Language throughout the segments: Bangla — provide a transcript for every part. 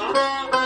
啊。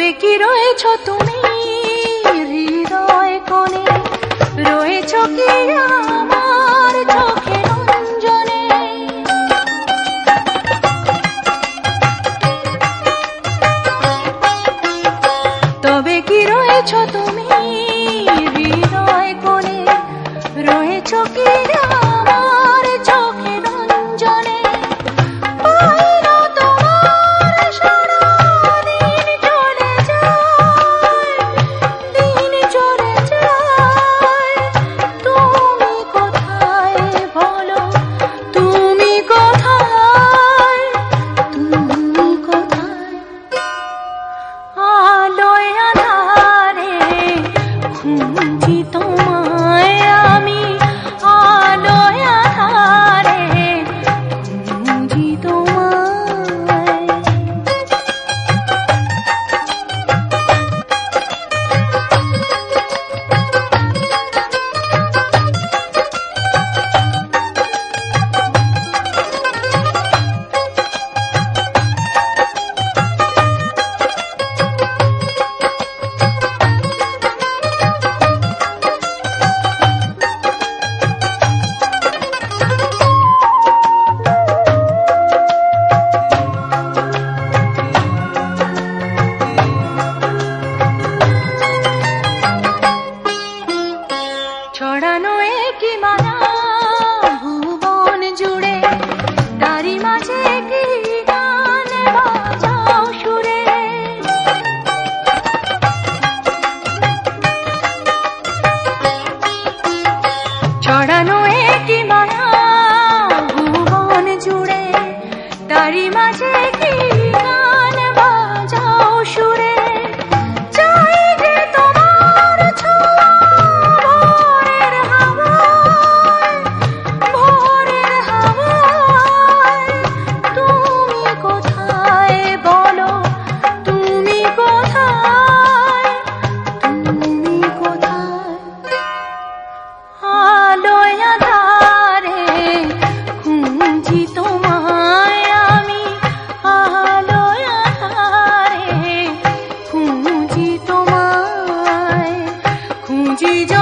几就。